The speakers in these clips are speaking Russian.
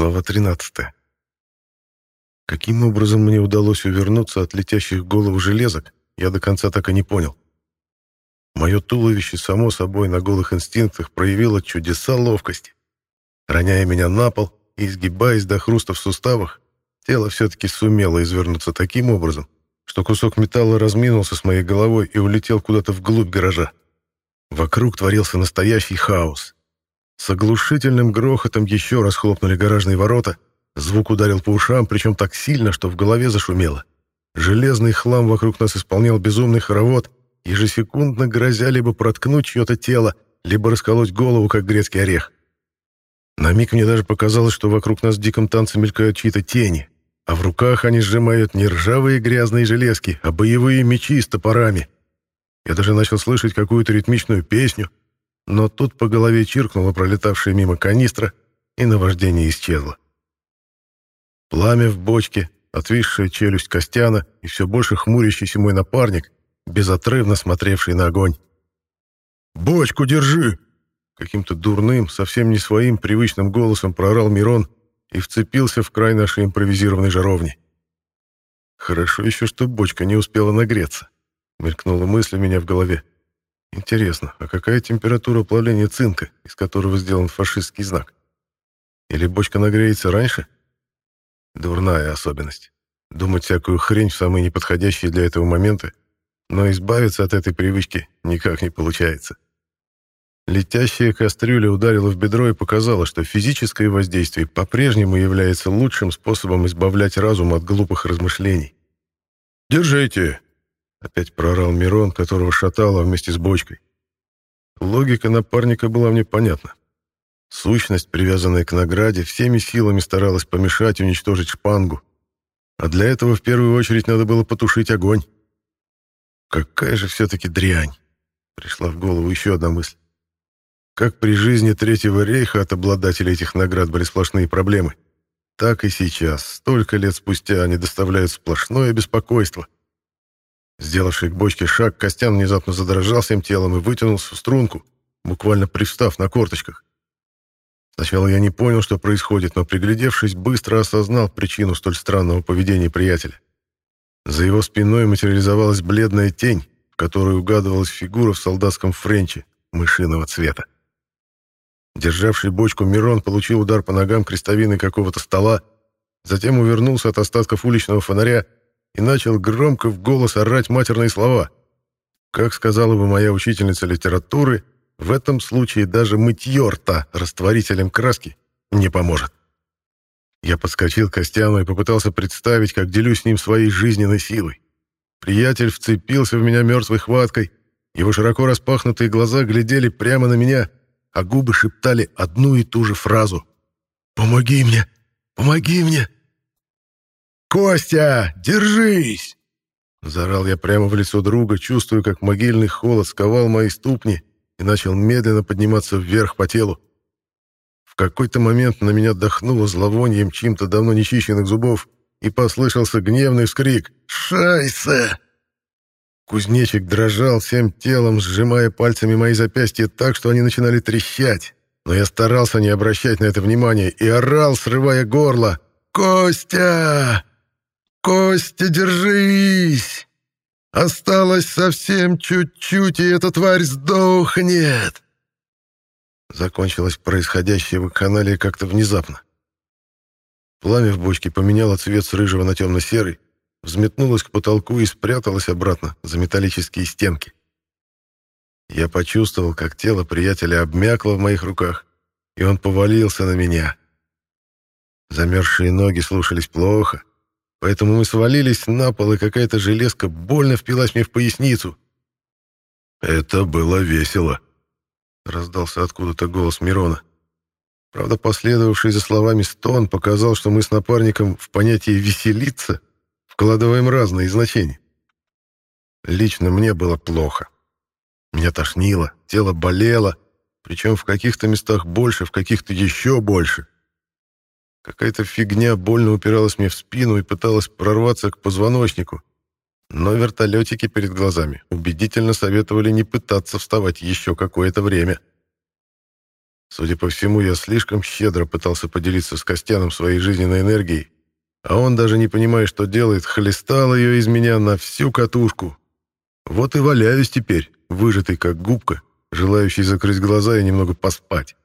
Глава 13. Каким образом мне удалось увернуться от летящих голову железок, я до конца так и не понял. Мое туловище, само собой, на голых инстинктах проявило чудеса ловкости. Роняя меня на пол и изгибаясь до хруста в суставах, тело все-таки сумело извернуться таким образом, что кусок металла разминулся с моей головой и улетел куда-то вглубь гаража. Вокруг творился настоящий хаос. С оглушительным грохотом еще раз хлопнули гаражные ворота, звук ударил по ушам, причем так сильно, что в голове зашумело. Железный хлам вокруг нас исполнял безумный хоровод, ежесекундно грозя либо проткнуть чье-то тело, либо расколоть голову, как грецкий орех. На миг мне даже показалось, что вокруг нас в диком танце мелькают чьи-то тени, а в руках они сжимают не ржавые грязные железки, а боевые мечи с топорами. Я даже начал слышать какую-то ритмичную песню, но тут по голове чиркнула пролетавшая мимо канистра, и наваждение исчезло. Пламя в бочке, отвисшая челюсть Костяна и все больше хмурящийся мой напарник, безотрывно смотревший на огонь. «Бочку держи!» Каким-то дурным, совсем не своим привычным голосом проорал Мирон и вцепился в край нашей импровизированной жаровни. «Хорошо еще, что бочка не успела нагреться», — мелькнула мысль у меня в голове. «Интересно, а какая температура плавления цинка, из которого сделан фашистский знак? Или бочка нагреется раньше?» Дурная особенность. Думать всякую хрень в самые неподходящие для этого моменты, но избавиться от этой привычки никак не получается. Летящая кастрюля ударила в бедро и показала, что физическое воздействие по-прежнему является лучшим способом избавлять разум от глупых размышлений. «Держите!» — опять прорал Мирон, которого шатало вместе с бочкой. Логика напарника была мне понятна. Сущность, привязанная к награде, всеми силами старалась помешать уничтожить шпангу. А для этого в первую очередь надо было потушить огонь. Какая же все-таки дрянь! Пришла в голову еще одна мысль. Как при жизни Третьего рейха от обладателей этих наград были сплошные проблемы, так и сейчас, столько лет спустя, они доставляют сплошное беспокойство. Сделавший к бочке шаг, Костян внезапно задрожал всем телом и вытянулся в струнку, буквально пристав на корточках. Сначала я не понял, что происходит, но, приглядевшись, быстро осознал причину столь странного поведения приятеля. За его спиной материализовалась бледная тень, в которой угадывалась фигура в солдатском френче мышиного цвета. Державший бочку Мирон получил удар по ногам крестовины какого-то стола, затем увернулся от остатков уличного фонаря и начал громко в голос орать матерные слова. Как сказала бы моя учительница литературы, в этом случае даже мытье рта растворителем краски не поможет. Я подскочил к Костяну и попытался представить, как делюсь с ним своей жизненной силой. Приятель вцепился в меня мертвой хваткой, его широко распахнутые глаза глядели прямо на меня, а губы шептали одну и ту же фразу. «Помоги мне! Помоги мне!» «Костя, держись!» Заорал я прямо в лицо друга, чувствуя, как могильный холод сковал мои ступни и начал медленно подниматься вверх по телу. В какой-то момент на меня дохнуло зловонием чьим-то давно нечищенных зубов, и послышался гневный вскрик «Шайсе!». Кузнечик дрожал всем телом, сжимая пальцами мои запястья так, что они начинали трещать. Но я старался не обращать на это внимания и орал, срывая горло. «Костя! Костя, держись!» Осталось совсем чуть-чуть, и эта тварь сдохнет!» Закончилось происходящее в канале как-то внезапно. Пламя в бочке поменяло цвет с рыжего на темно-серый, взметнулось к потолку и спряталось обратно за металлические стенки. Я почувствовал, как тело приятеля обмякло в моих руках, и он повалился на меня. Замерзшие ноги слушались плохо, Поэтому мы свалились на пол, и какая-то железка больно впилась мне в поясницу. «Это было весело», — раздался откуда-то голос Мирона. Правда, последовавший за словами стон показал, что мы с напарником в понятие «веселиться» вкладываем разные значения. Лично мне было плохо. Меня тошнило, тело болело, причем в каких-то местах больше, в каких-то еще больше. Какая-то фигня больно упиралась мне в спину и пыталась прорваться к позвоночнику. Но вертолетики перед глазами убедительно советовали не пытаться вставать еще какое-то время. Судя по всему, я слишком щедро пытался поделиться с Костяном своей жизненной энергией, а он, даже не понимая, что делает, хлестал ее из меня на всю катушку. Вот и валяюсь теперь, выжатый как губка, желающий закрыть глаза и немного поспать.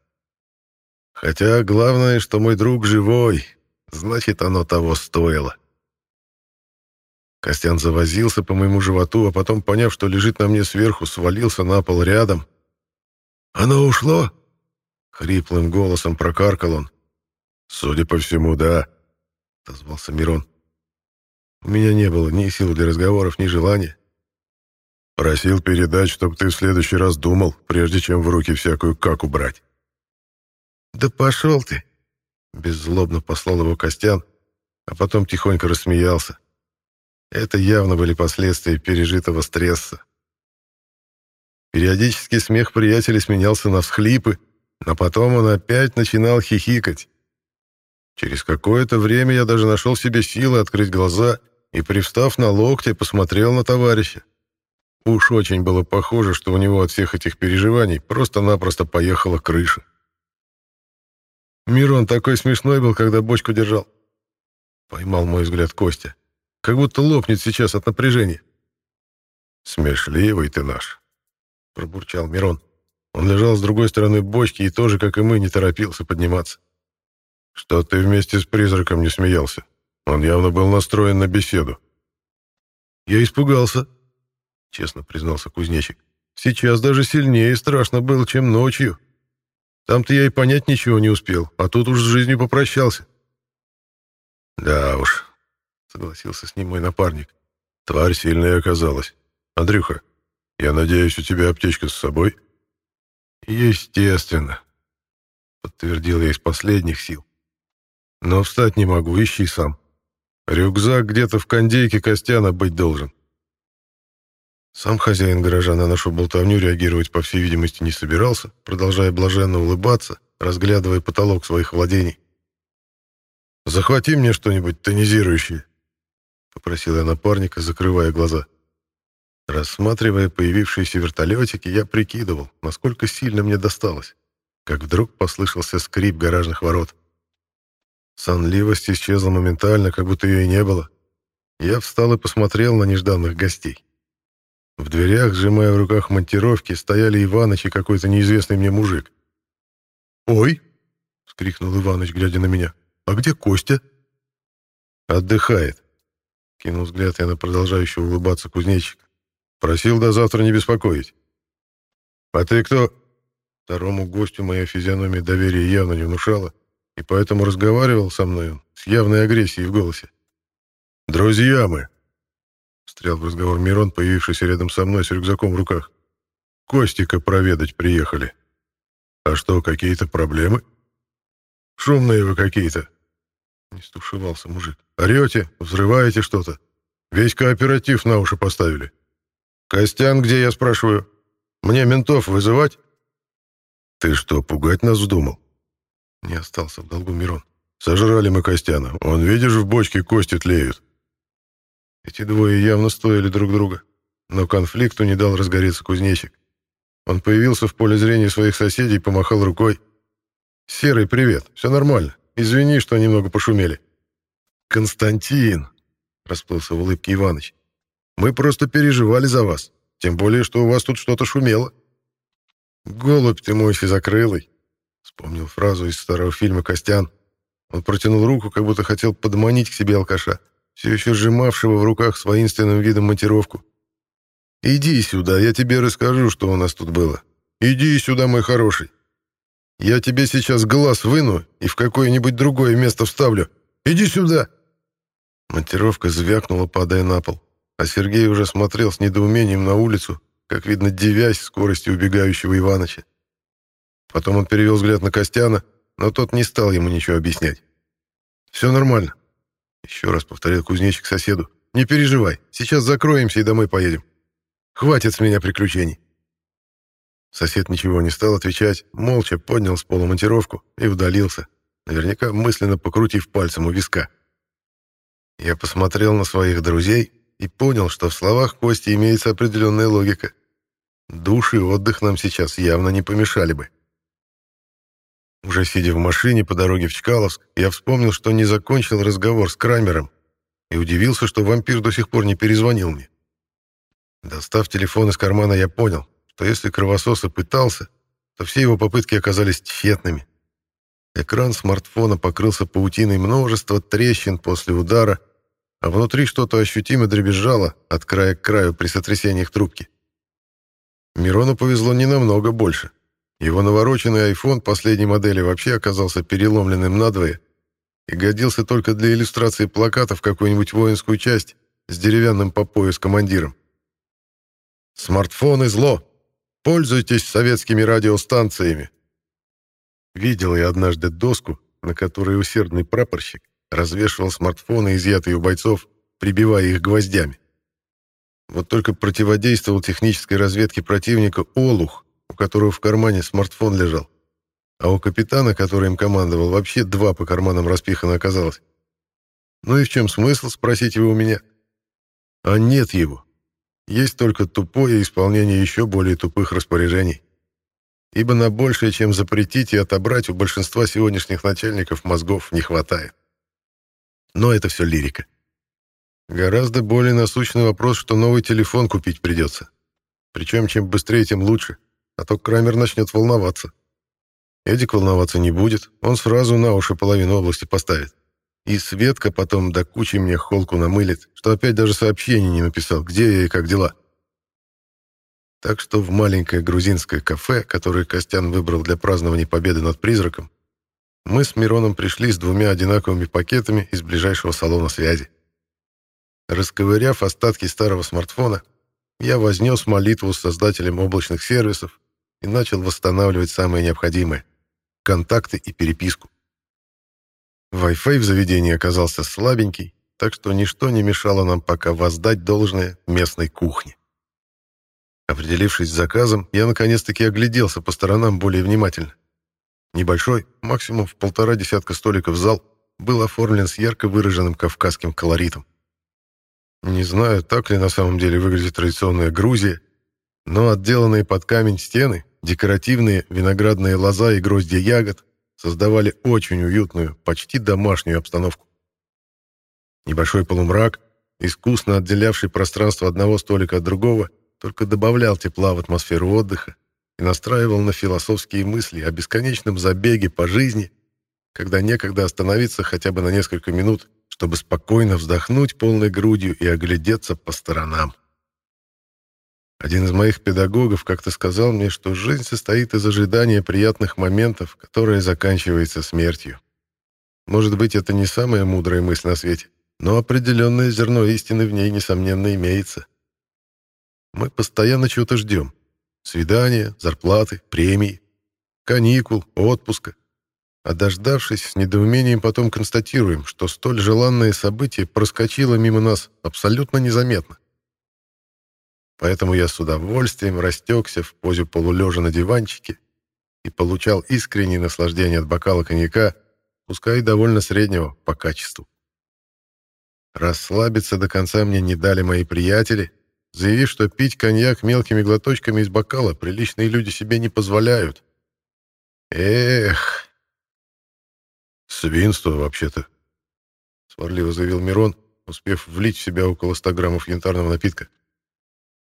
Хотя главное, что мой друг живой, значит, оно того стоило. Костян завозился по моему животу, а потом, поняв, что лежит на мне сверху, свалился на пол рядом. «Оно ушло?» — хриплым голосом прокаркал он. «Судя по всему, да», — отозвался Мирон. У меня не было ни сил для разговоров, ни желания. Просил передать, чтобы ты в следующий раз думал, прежде чем в руки всякую каку брать. «Да пошел ты!» — беззлобно послал его Костян, а потом тихонько рассмеялся. Это явно были последствия пережитого стресса. Периодически смех приятеля сменялся на всхлипы, но потом он опять начинал хихикать. Через какое-то время я даже нашел себе силы открыть глаза и, привстав на локте, посмотрел на товарища. Уж очень было похоже, что у него от всех этих переживаний просто-напросто поехала крыша. Мирон такой смешной был, когда бочку держал. Поймал мой взгляд Костя. Как будто лопнет сейчас от напряжения. «Смешливый ты наш», — пробурчал Мирон. Он лежал с другой стороны бочки и тоже, как и мы, не торопился подниматься. «Что ты вместе с призраком не смеялся? Он явно был настроен на беседу». «Я испугался», — честно признался кузнечик. «Сейчас даже сильнее страшно было, чем ночью. Там-то я и понять ничего не успел, а тут уж с жизнью попрощался». «Да уж, согласился с ним мой напарник. Тварь сильная оказалась. Андрюха, я надеюсь, у тебя аптечка с собой? Естественно, подтвердил я из последних сил. Но встать не могу, ищи сам. Рюкзак где-то в кондейке Костяна быть должен. Сам хозяин гаража на нашу болтовню реагировать, по всей видимости, не собирался, продолжая блаженно улыбаться, разглядывая потолок своих владений. «Захвати мне что-нибудь тонизирующее», попросил я напарника, закрывая глаза. Рассматривая появившиеся вертолетики, я прикидывал, насколько сильно мне досталось, как вдруг послышался скрип гаражных ворот. Сонливость исчезла моментально, как будто ее и не было. Я встал и посмотрел на нежданных гостей. В дверях, сжимая в руках монтировки, стояли Иваныч и какой-то неизвестный мне мужик. «Ой!» — вскрикнул Иваныч, глядя на меня. «А где Костя?» «Отдыхает», Кинул взгляд я на продолжающего улыбаться кузнечика. Просил до завтра не беспокоить. А ты кто? Второму гостю моя физиономия доверия явно не внушала, и поэтому разговаривал со мной с явной агрессией в голосе. «Друзья мы!» — встрял в разговор Мирон, появившийся рядом со мной с рюкзаком в руках. «Костика проведать приехали. А что, какие-то проблемы?» «Шумные вы какие-то», не стушевался мужик. «Орете? Взрываете что-то? Весь кооператив на уши поставили. Костян где, я спрашиваю? Мне ментов вызывать?» «Ты что, пугать нас вздумал?» Не остался в долгу Мирон. «Сожрали мы Костяна. Он, видишь, в бочке кости тлеют». Эти двое явно стоили друг друга. Но конфликту не дал разгореться кузнечик. Он появился в поле зрения своих соседей и помахал рукой. «Серый, привет. Все нормально. Извини, что немного пошумели». «Константин!» — расплылся в улыбке Иваныч. «Мы просто переживали за вас. Тем более, что у вас тут что-то шумело». «Голубь ты мой физокрылый!» — вспомнил фразу из старого фильма «Костян». Он протянул руку, как будто хотел подманить к себе алкаша, все еще сжимавшего в руках с воинственным видом монтировку. «Иди сюда, я тебе расскажу, что у нас тут было. Иди сюда, мой хороший. Я тебе сейчас глаз выну и в какое-нибудь другое место вставлю. Иди сюда!» Монтировка звякнула, падая на пол, а Сергей уже смотрел с недоумением на улицу, как видно, девясь скорости убегающего Иваныча. Потом он перевел взгляд на Костяна, но тот не стал ему ничего объяснять. «Все нормально», — еще раз повторил кузнечик соседу. «Не переживай, сейчас закроемся и домой поедем. Хватит с меня приключений». Сосед ничего не стал отвечать, молча поднял с пола монтировку и удалился, наверняка мысленно покрутив пальцем у виска. Я посмотрел на своих друзей и понял, что в словах Кости имеется определенная логика. Душ и отдых нам сейчас явно не помешали бы. Уже сидя в машине по дороге в Чкаловск, я вспомнил, что не закончил разговор с Крамером и удивился, что вампир до сих пор не перезвонил мне. Достав телефон из кармана, я понял, что если кровосос и пытался, то все его попытки оказались тщетными. Экран смартфона покрылся паутиной множества трещин после удара, а внутри что-то ощутимо дребезжало от края к краю при сотрясениях трубки. Мирону повезло не намного больше. Его навороченный iPhone последней модели вообще оказался переломленным надвое и годился только для иллюстрации плаката в какую-нибудь воинскую часть с деревянным по пояс командиром. «Смартфоны — зло! Пользуйтесь советскими радиостанциями!» Видел я однажды доску, на которой усердный прапорщик развешивал смартфоны, изъятые у бойцов, прибивая их гвоздями. Вот только противодействовал технической разведке противника Олух, у которого в кармане смартфон лежал. А у капитана, который им командовал, вообще два по карманам распихано оказалось. Ну и в чем смысл, спросите вы у меня? А нет его. Есть только тупое исполнение еще более тупых распоряжений ибо на большее, чем запретить и отобрать, у большинства сегодняшних начальников мозгов не хватает. Но это все лирика. Гораздо более насущный вопрос, что новый телефон купить придется. Причем чем быстрее, тем лучше, а то Крамер начнет волноваться. Эдик волноваться не будет, он сразу на уши половину области поставит. И Светка потом до кучи мне холку намылит, что опять даже сообщение не написал, где я и как дела. Так что в маленькое грузинское кафе, которое Костян выбрал для празднования победы над призраком, мы с Мироном пришли с двумя одинаковыми пакетами из ближайшего салона связи. Расковыряв остатки старого смартфона, я вознес молитву с создателем облачных сервисов и начал восстанавливать самое необходимое — контакты и переписку. Wi-Fi в заведении оказался слабенький, так что ничто не мешало нам пока воздать должное местной кухне. Определившись с заказом, я наконец-таки огляделся по сторонам более внимательно. Небольшой, максимум в полтора десятка столиков зал, был оформлен с ярко выраженным кавказским колоритом. Не знаю, так ли на самом деле выглядит традиционная Грузия, но отделанные под камень стены, декоративные виноградные лоза и гроздья ягод создавали очень уютную, почти домашнюю обстановку. Небольшой полумрак, искусно отделявший пространство одного столика от другого, только добавлял тепла в атмосферу отдыха и настраивал на философские мысли о бесконечном забеге по жизни, когда некогда остановиться хотя бы на несколько минут, чтобы спокойно вздохнуть полной грудью и оглядеться по сторонам. Один из моих педагогов как-то сказал мне, что жизнь состоит из ожидания приятных моментов, которые заканчиваются смертью. Может быть, это не самая мудрая мысль на свете, но определенное зерно истины в ней, несомненно, имеется. Мы постоянно чего-то ждем. Свидания, зарплаты, премии, каникул, отпуска. А дождавшись, с недоумением потом констатируем, что столь желанное событие проскочило мимо нас абсолютно незаметно. Поэтому я с удовольствием растекся в позе полулежа на диванчике и получал искреннее наслаждение от бокала коньяка, пускай довольно среднего по качеству. Расслабиться до конца мне не дали мои приятели — заявив, что пить коньяк мелкими глоточками из бокала приличные люди себе не позволяют. Эх! Свинство, вообще-то, сварливо заявил Мирон, успев влить в себя около 100 граммов янтарного напитка.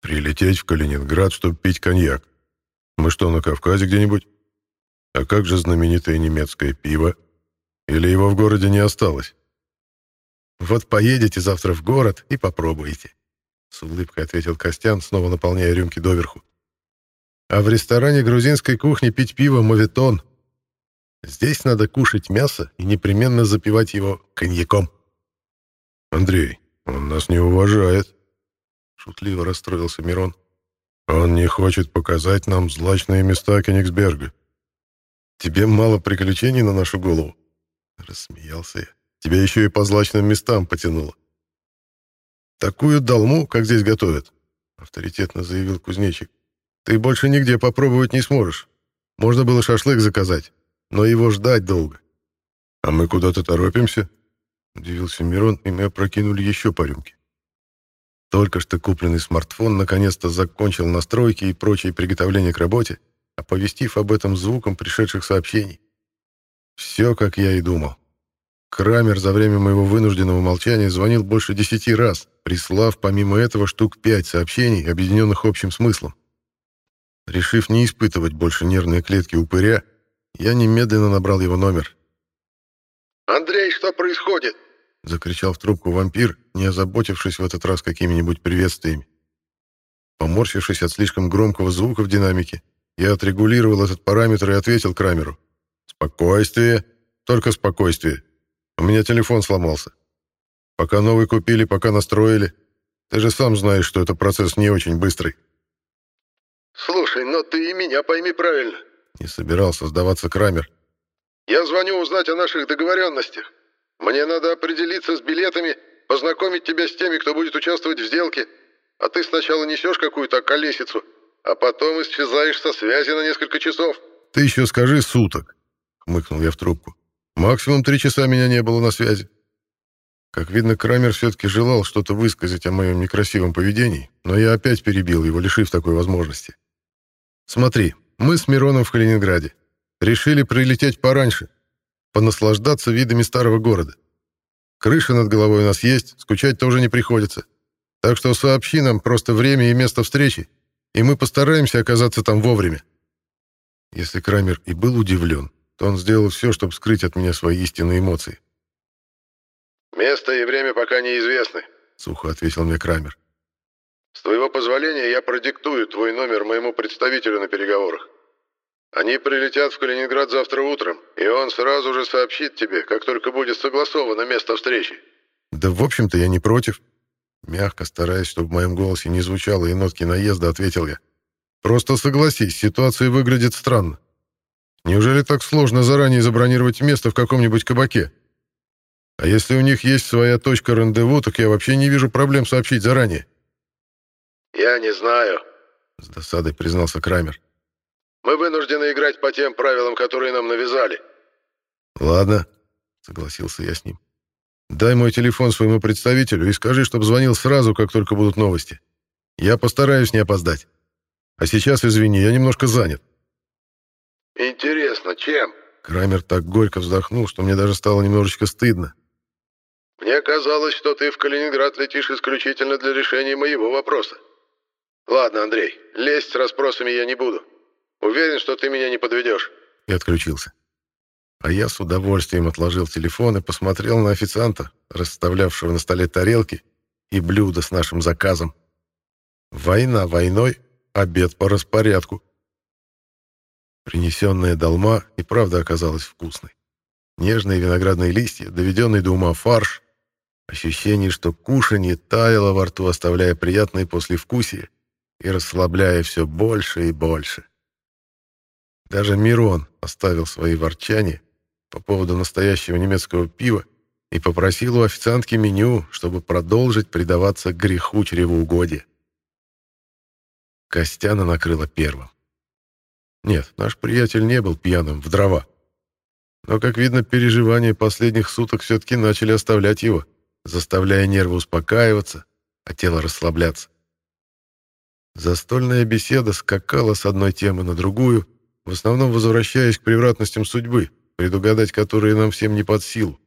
Прилететь в Калининград, чтобы пить коньяк. Мы что, на Кавказе где-нибудь? А как же знаменитое немецкое пиво? Или его в городе не осталось? Вот поедете завтра в город и попробуете. С улыбкой ответил Костян, снова наполняя рюмки доверху. А в ресторане грузинской кухни пить пиво моветон. Здесь надо кушать мясо и непременно запивать его коньяком. Андрей, он нас не уважает. Шутливо расстроился Мирон. Он не хочет показать нам злачные места Кенигсберга. Тебе мало приключений на нашу голову? Рассмеялся я. Тебя еще и по злачным местам потянуло. «Такую долму, как здесь готовят», — авторитетно заявил кузнечик, «ты больше нигде попробовать не сможешь. Можно было шашлык заказать, но его ждать долго». «А мы куда-то торопимся?» — удивился Мирон, и мы опрокинули еще по рюмке. Только что купленный смартфон наконец-то закончил настройки и прочие приготовления к работе, оповестив об этом звуком пришедших сообщений. Все, как я и думал. Крамер за время моего вынужденного молчания звонил больше десяти раз, прислав помимо этого штук пять сообщений, объединенных общим смыслом. Решив не испытывать больше нервные клетки упыря, я немедленно набрал его номер. «Андрей, что происходит?» — закричал в трубку вампир, не озаботившись в этот раз какими-нибудь приветствиями. Поморщившись от слишком громкого звука в динамике, я отрегулировал этот параметр и ответил Крамеру. «Спокойствие, только спокойствие. У меня телефон сломался. Пока новый купили, пока настроили. Ты же сам знаешь, что это процесс не очень быстрый». «Слушай, но ты и меня пойми правильно». Не собирался сдаваться Крамер. «Я звоню узнать о наших договоренностях. Мне надо определиться с билетами, познакомить тебя с теми, кто будет участвовать в сделке. А ты сначала несешь какую-то колесицу, а потом исчезаешь со связи на несколько часов». «Ты еще скажи суток», — хмыкнул я в трубку. «Максимум три часа меня не было на связи». Как видно, Крамер все-таки желал что-то высказать о моем некрасивом поведении, но я опять перебил его, лишив такой возможности. Смотри, мы с Мироном в Калининграде. Решили прилететь пораньше, понаслаждаться видами старого города. Крыша над головой у нас есть, скучать тоже не приходится. Так что сообщи нам просто время и место встречи, и мы постараемся оказаться там вовремя. Если Крамер и был удивлен, то он сделал все, чтобы скрыть от меня свои истинные эмоции. «Место и время пока неизвестны», — сухо ответил мне Крамер. С твоего позволения я продиктую твой номер моему представителю на переговорах. Они прилетят в Калининград завтра утром, и он сразу же сообщит тебе, как только будет согласовано место встречи». «Да, в общем-то, я не против». Мягко, стараясь, чтобы в моем голосе не звучало и нотки наезда, ответил я. «Просто согласись, ситуация выглядит странно. Неужели так сложно заранее забронировать место в каком-нибудь кабаке? А если у них есть своя точка рандеву, так я вообще не вижу проблем сообщить заранее. «Я не знаю», — с досадой признался Крамер. «Мы вынуждены играть по тем правилам, которые нам навязали». «Ладно», — согласился я с ним. «Дай мой телефон своему представителю и скажи, чтобы звонил сразу, как только будут новости. Я постараюсь не опоздать. А сейчас, извини, я немножко занят». «Интересно, чем?» Крамер так горько вздохнул, что мне даже стало немножечко стыдно. «Мне казалось, что ты в Калининград летишь исключительно для решения моего вопроса. «Ладно, Андрей, лезть с расспросами я не буду. Уверен, что ты меня не подведешь». И отключился. А я с удовольствием отложил телефон и посмотрел на официанта, расставлявшего на столе тарелки и блюда с нашим заказом. Война войной, обед по распорядку. Принесенная долма и правда оказалась вкусной. Нежные виноградные листья, доведенный до ума фарш, ощущение, что кушанье таяло во рту, оставляя приятные послевкусие, и расслабляя все больше и больше. Даже Мирон оставил свои ворчания по поводу настоящего немецкого пива и попросил у официантки меню, чтобы продолжить предаваться греху чревоугодия. Костяна накрыла первым. Нет, наш приятель не был пьяным в дрова. Но, как видно, переживания последних суток все-таки начали оставлять его, заставляя нервы успокаиваться, а тело расслабляться. Застольная беседа скакала с одной темы на другую, в основном возвращаясь к превратностям судьбы, предугадать которые нам всем не под силу.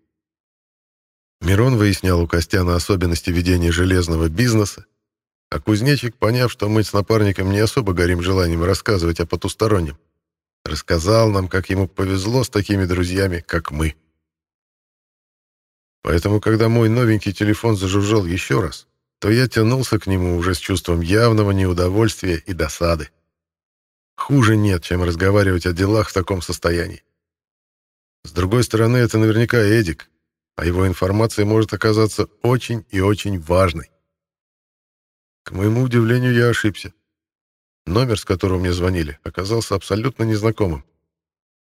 Мирон выяснял у Костяна особенности ведения железного бизнеса, а кузнечик, поняв, что мы с напарником не особо горим желанием рассказывать о потустороннем, рассказал нам, как ему повезло с такими друзьями, как мы. Поэтому, когда мой новенький телефон зажужжал еще раз, то я тянулся к нему уже с чувством явного неудовольствия и досады. Хуже нет, чем разговаривать о делах в таком состоянии. С другой стороны, это наверняка Эдик, а его информация может оказаться очень и очень важной. К моему удивлению, я ошибся. Номер, с которого мне звонили, оказался абсолютно незнакомым.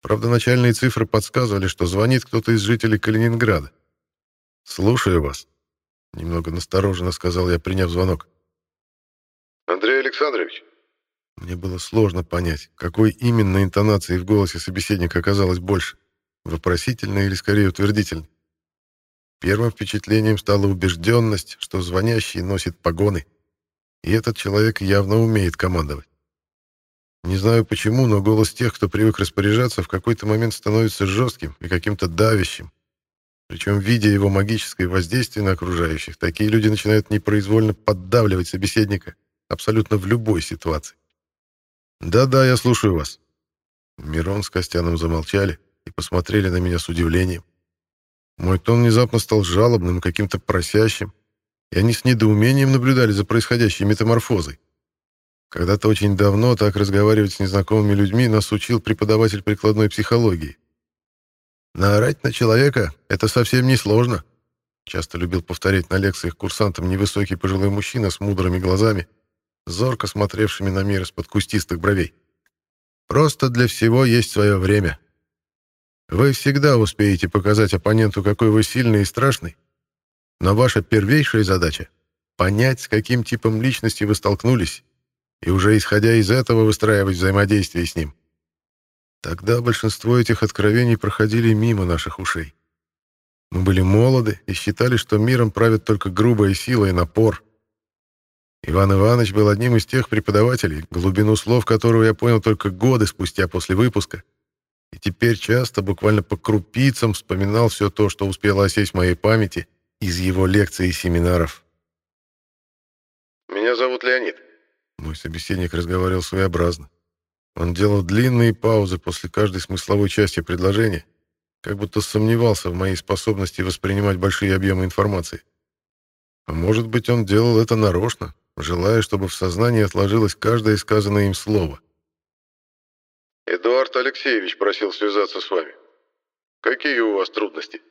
Правда, начальные цифры подсказывали, что звонит кто-то из жителей Калининграда. «Слушаю вас», Немного настороженно сказал я, приняв звонок. «Андрей Александрович?» Мне было сложно понять, какой именно интонации в голосе собеседника оказалось больше. Вопросительной или скорее утвердительной. Первым впечатлением стала убежденность, что звонящий носит погоны, и этот человек явно умеет командовать. Не знаю почему, но голос тех, кто привык распоряжаться, в какой-то момент становится жестким и каким-то давящим. Причем, видя его магическое воздействие на окружающих, такие люди начинают непроизвольно поддавливать собеседника абсолютно в любой ситуации. «Да-да, я слушаю вас». Мирон с Костяном замолчали и посмотрели на меня с удивлением. Мой тон внезапно стал жалобным каким-то просящим, и они с недоумением наблюдали за происходящей метаморфозой. Когда-то очень давно так разговаривать с незнакомыми людьми нас учил преподаватель прикладной психологии. «Наорать на человека — это совсем не сложно», — часто любил повторять на лекциях курсантам невысокий пожилой мужчина с мудрыми глазами, зорко смотревшими на мир из-под кустистых бровей. «Просто для всего есть свое время. Вы всегда успеете показать оппоненту, какой вы сильный и страшный, но ваша первейшая задача — понять, с каким типом личности вы столкнулись, и уже исходя из этого выстраивать взаимодействие с ним. Тогда большинство этих откровений проходили мимо наших ушей. Мы были молоды и считали, что миром правят только грубая сила и напор. Иван Иванович был одним из тех преподавателей, глубину слов которого я понял только годы спустя после выпуска, и теперь часто, буквально по крупицам, вспоминал все то, что успело осесть в моей памяти из его лекций и семинаров. «Меня зовут Леонид». Мой собеседник разговаривал своеобразно. Он делал длинные паузы после каждой смысловой части предложения, как будто сомневался в моей способности воспринимать большие объемы информации. А может быть, он делал это нарочно, желая, чтобы в сознании отложилось каждое сказанное им слово. «Эдуард Алексеевич просил связаться с вами. Какие у вас трудности?»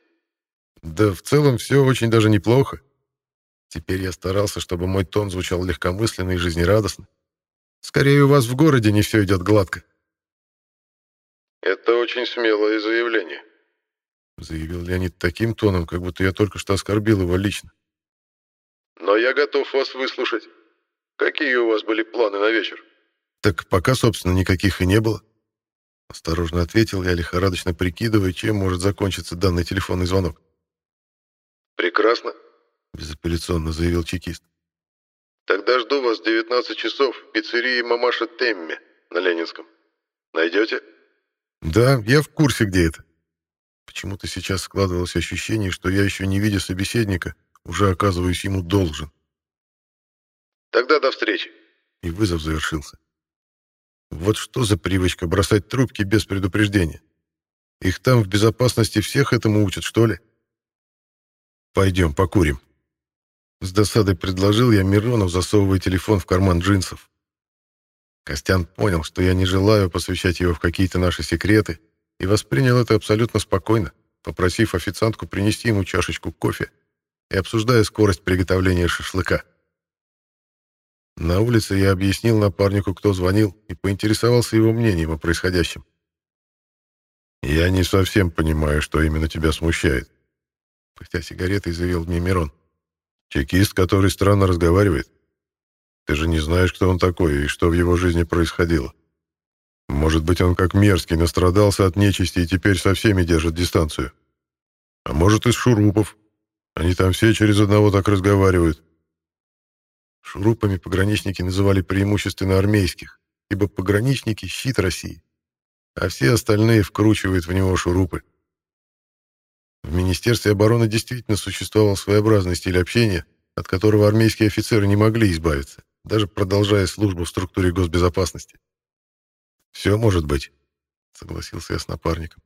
«Да в целом все очень даже неплохо. Теперь я старался, чтобы мой тон звучал легкомысленно и жизнерадостно. Скорее, у вас в городе не все идет гладко. «Это очень смелое заявление», — заявил Леонид таким тоном, как будто я только что оскорбил его лично. «Но я готов вас выслушать. Какие у вас были планы на вечер?» «Так пока, собственно, никаких и не было». Осторожно ответил я, лихорадочно прикидывая, чем может закончиться данный телефонный звонок. «Прекрасно», — безапелляционно заявил чекист. Тогда жду вас в 19 часов в пиццерии «Мамаша Темме» на Ленинском. Найдете? Да, я в курсе, где это. Почему-то сейчас складывалось ощущение, что я еще не видя собеседника, уже оказываюсь ему должен. Тогда до встречи. И вызов завершился. Вот что за привычка бросать трубки без предупреждения? Их там в безопасности всех этому учат, что ли? Пойдем, покурим. С досадой предложил я Миронов, засовывая телефон в карман джинсов. Костян понял, что я не желаю посвящать его в какие-то наши секреты, и воспринял это абсолютно спокойно, попросив официантку принести ему чашечку кофе и обсуждая скорость приготовления шашлыка. На улице я объяснил напарнику, кто звонил, и поинтересовался его мнением о происходящем. «Я не совсем понимаю, что именно тебя смущает», — пыхтя сигаретой заявил мне Мирон. Чекист, который странно разговаривает. Ты же не знаешь, кто он такой и что в его жизни происходило. Может быть, он как мерзкий настрадался от нечисти и теперь со всеми держит дистанцию. А может, из шурупов. Они там все через одного так разговаривают. Шурупами пограничники называли преимущественно армейских, ибо пограничники — щит России, а все остальные вкручивают в него шурупы. В Министерстве обороны действительно существовал своеобразный стиль общения, от которого армейские офицеры не могли избавиться, даже продолжая службу в структуре госбезопасности. «Все может быть», — согласился я с напарником.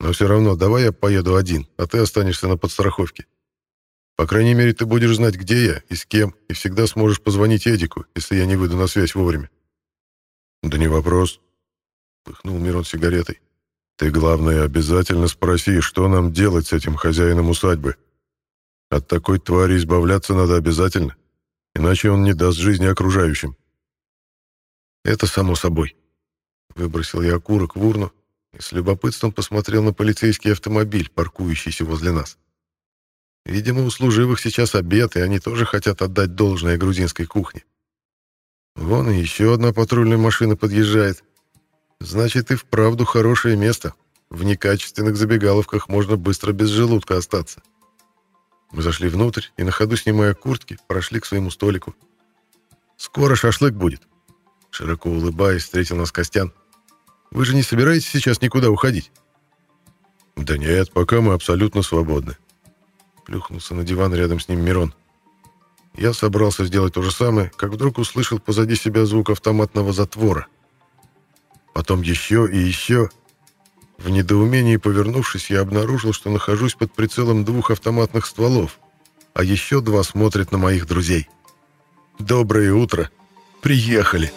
«Но все равно давай я поеду один, а ты останешься на подстраховке. По крайней мере, ты будешь знать, где я и с кем, и всегда сможешь позвонить Эдику, если я не выйду на связь вовремя». «Да не вопрос», — пыхнул Мирон сигаретой. Ты, главное, обязательно спроси, что нам делать с этим хозяином усадьбы. От такой твари избавляться надо обязательно, иначе он не даст жизни окружающим. Это само собой. Выбросил я окурок в урну и с любопытством посмотрел на полицейский автомобиль, паркующийся возле нас. Видимо, у служивых сейчас обед, и они тоже хотят отдать должное грузинской кухне. Вон и еще одна патрульная машина подъезжает — Значит, и вправду хорошее место. В некачественных забегаловках можно быстро без желудка остаться. Мы зашли внутрь и на ходу, снимая куртки, прошли к своему столику. «Скоро шашлык будет», — Широко улыбаясь, встретил нас Костян. «Вы же не собираетесь сейчас никуда уходить?» «Да нет, пока мы абсолютно свободны». Плюхнулся на диван рядом с ним Мирон. Я собрался сделать то же самое, как вдруг услышал позади себя звук автоматного затвора. Потом еще и еще. В недоумении повернувшись, я обнаружил, что нахожусь под прицелом двух автоматных стволов, а еще два смотрят на моих друзей. «Доброе утро! Приехали!»